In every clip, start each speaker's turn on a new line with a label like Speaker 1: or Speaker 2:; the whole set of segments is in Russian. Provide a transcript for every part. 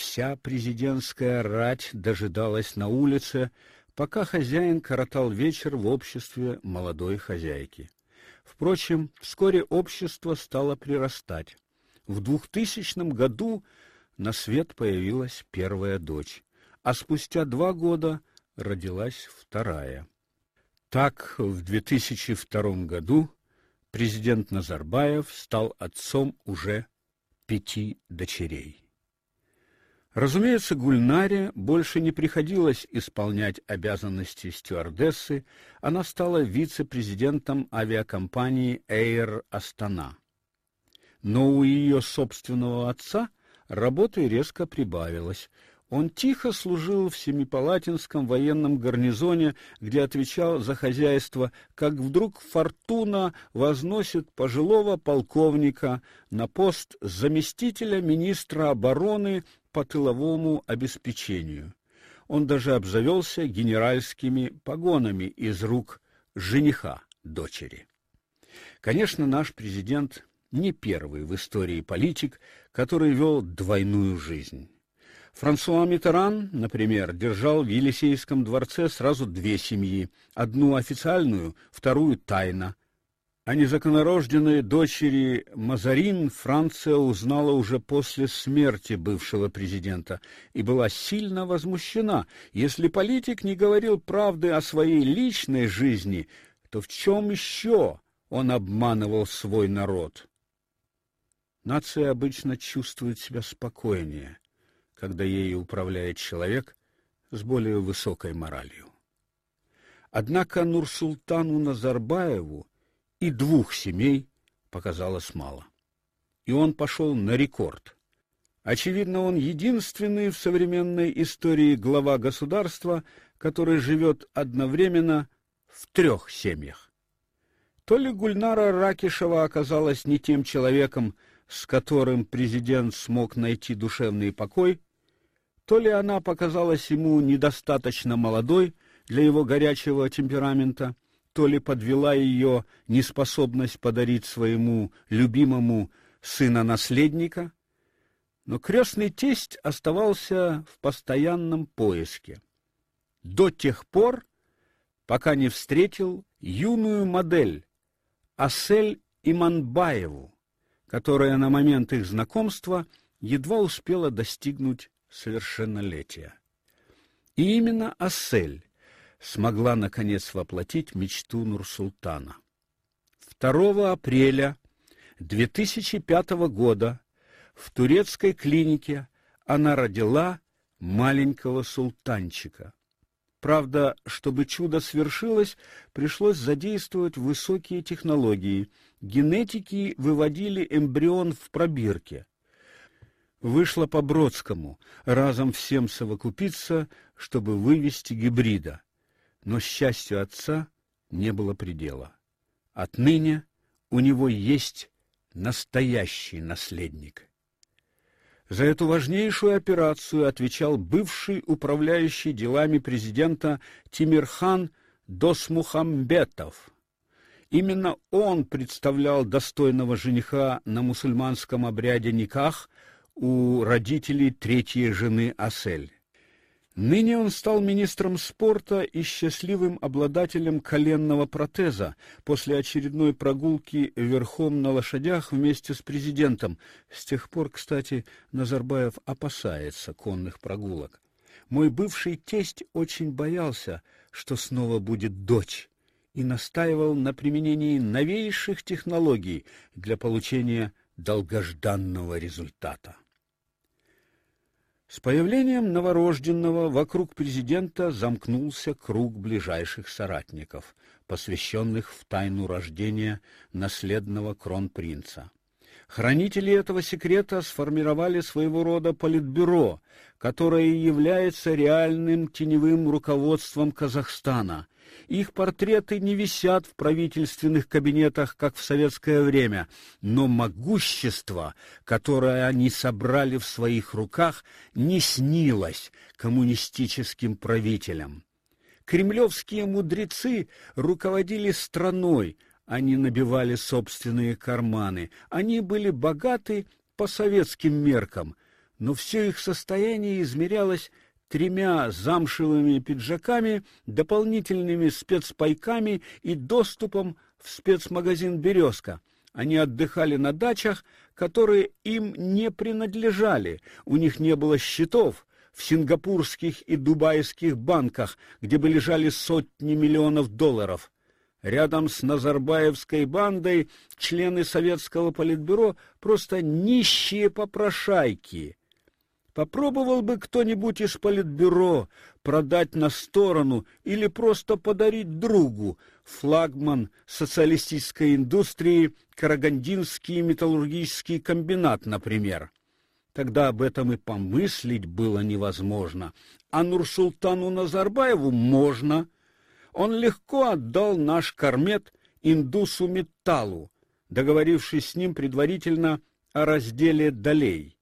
Speaker 1: Вся президентская рать дожидалась на улице, пока хозяин коротал вечер в обществе молодой хозяйки. Впрочем, вскоре общество стало прирастать. В 2000 году на свет появилась первая дочь, а спустя два года родилась вторая. Так, в 2002 году президент Назарбаев стал отцом уже пяти дочерей. Разумеется, Гульнаре больше не приходилось исполнять обязанности стюардессы, она стала вице-президентом авиакомпании Air Astana. Но у ее собственного отца работы резко прибавилось. Он тихо служил в Семипалатинском военном гарнизоне, где отвечал за хозяйство, как вдруг фортуна возносит пожилого полковника на пост заместителя министра обороны по тыловому обеспечению. Он даже обзавелся генеральскими погонами из рук жениха дочери. Конечно, наш президент не первый в истории политик, который вел двойную жизнь. Франсуа Миттеран, например, держал в Елисейском дворце сразу две семьи: одну официальную, вторую тайно. О незаконнорожденной дочери Мазарин Франция узнала уже после смерти бывшего президента и была сильно возмущена. Если политик не говорил правды о своей личной жизни, то в чем еще он обманывал свой народ? Нация обычно чувствует себя спокойнее, когда ею управляет человек с более высокой моралью. Однако Нурсултану Назарбаеву и двух семей показалось мало. И он пошел на рекорд. Очевидно, он единственный в современной истории глава государства, который живет одновременно в трех семьях. То ли Гульнара Ракишева оказалась не тем человеком, с которым президент смог найти душевный покой, то ли она показалась ему недостаточно молодой для его горячего темперамента, то ли подвела ее неспособность подарить своему любимому сына-наследника, но крестный тесть оставался в постоянном поиске. До тех пор, пока не встретил юную модель Асель Иманбаеву, которая на момент их знакомства едва успела достигнуть совершеннолетия. И именно Асель смогла наконец воплотить мечту Нурсултана. 2 апреля 2005 года в турецкой клинике она родила маленького султанчика. Правда, чтобы чудо свершилось, пришлось задействовать высокие технологии. Генетики выводили эмбрион в пробирке. Вышло по Бродскому разом всем совокупиться, чтобы вывести гибрида но счастью отца не было предела. Отныне у него есть настоящий наследник. За эту важнейшую операцию отвечал бывший управляющий делами президента Тимирхан Досмухамбетов. Именно он представлял достойного жениха на мусульманском обряде никах у родителей третьей жены Асель. Ныне он стал министром спорта и счастливым обладателем коленного протеза после очередной прогулки верхом на лошадях вместе с президентом. С тех пор, кстати, Назарбаев опасается конных прогулок. Мой бывший тесть очень боялся, что снова будет дочь, и настаивал на применении новейших технологий для получения долгожданного результата. С появлением новорожденного вокруг президента замкнулся круг ближайших соратников, посвященных в тайну рождения наследного кронпринца. Хранители этого секрета сформировали своего рода политбюро, которое является реальным теневым руководством Казахстана – их портреты не висят в правительственных кабинетах, как в советское время, но могущество, которое они собрали в своих руках, не снилось коммунистическим правителям. Кремлевские мудрецы руководили страной, они набивали собственные карманы. Они были богаты по советским меркам, но все их состояние измерялось тремя замшевыми пиджаками, дополнительными спецпайками и доступом в спецмагазин Березка. Они отдыхали на дачах, которые им не принадлежали. У них не было счетов в сингапурских и дубайских банках, где бы лежали сотни миллионов долларов. Рядом с Назарбаевской бандой члены советского политбюро просто нищие попрошайки. Попробовал бы кто-нибудь из политбюро продать на сторону или просто подарить другу флагман социалистической индустрии Карагандинский металлургический комбинат, например. Тогда об этом и помыслить было невозможно, а Нурсултану Назарбаеву можно. Он легко отдал наш Кармет Индусу Металлу, договорившись с ним предварительно о разделе долей.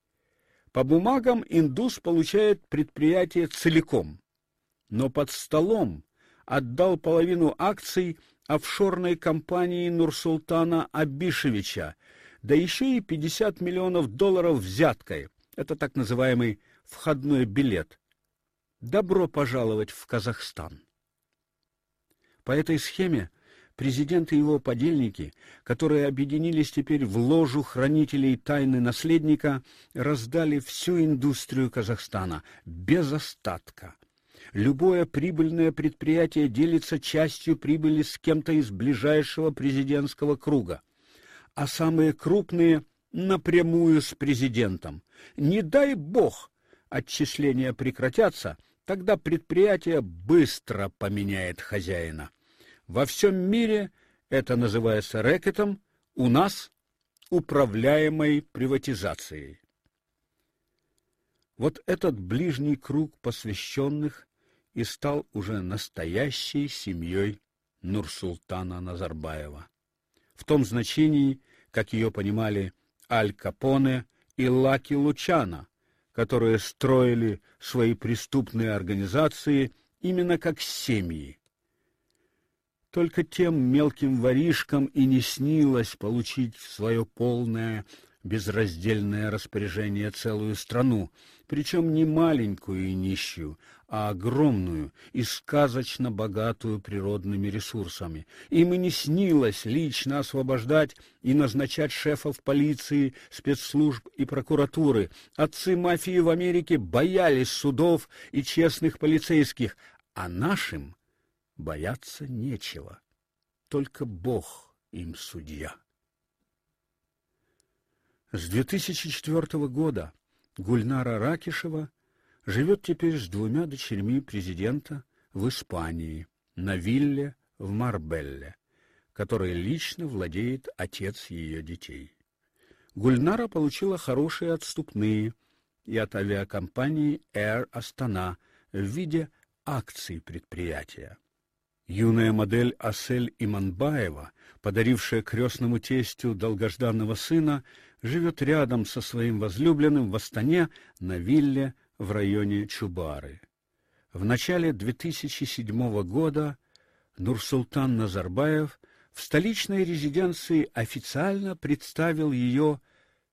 Speaker 1: По бумагам Индус получает предприятие целиком, но под столом отдал половину акций офшорной компании Нурсултана Абишевича, да еще и 50 миллионов долларов взяткой. Это так называемый входной билет. Добро пожаловать в Казахстан. По этой схеме президент и его подельники, которые объединились теперь в ложу хранителей тайны наследника, раздали всю индустрию Казахстана без остатка. Любое прибыльное предприятие делится частью прибыли с кем-то из ближайшего президентского круга, а самые крупные напрямую с президентом. Не дай бог отчисления прекратятся, тогда предприятие быстро поменяет хозяина. Во всем мире это называется рэкетом, у нас управляемой приватизацией. Вот этот ближний круг посвященных и стал уже настоящей семьей Нурсултана Назарбаева. В том значении, как ее понимали Аль Капоне и Лаки Лучана, которые строили свои преступные организации именно как семьи. Только тем мелким воришкам и не снилось получить свое полное безраздельное распоряжение целую страну, причем не маленькую и нищую, а огромную и сказочно богатую природными ресурсами. Им и не снилось лично освобождать и назначать шефов полиции, спецслужб и прокуратуры. Отцы мафии в Америке боялись судов и честных полицейских, а нашим бояться нечего. Только Бог им судья. С 2004 года Гульнара Ракишева живет теперь с двумя дочерьми президента в Испании, на вилле в Марбелле, которой лично владеет отец ее детей. Гульнара получила хорошие отступные и от авиакомпании Air Astana в виде акций предприятия. Юная модель Асель Иманбаева, подарившая крестному тестю долгожданного сына, живет рядом со своим возлюбленным в Астане на вилле в районе Чубары. В начале 2007 года Нурсултан Назарбаев в столичной резиденции официально представил ее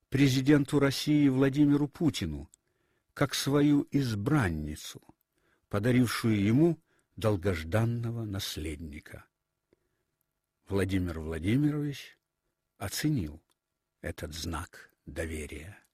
Speaker 1: президенту России Владимиру Путину как свою избранницу, подарившую ему долгожданного наследника. Владимир Владимирович оценил этот знак доверия.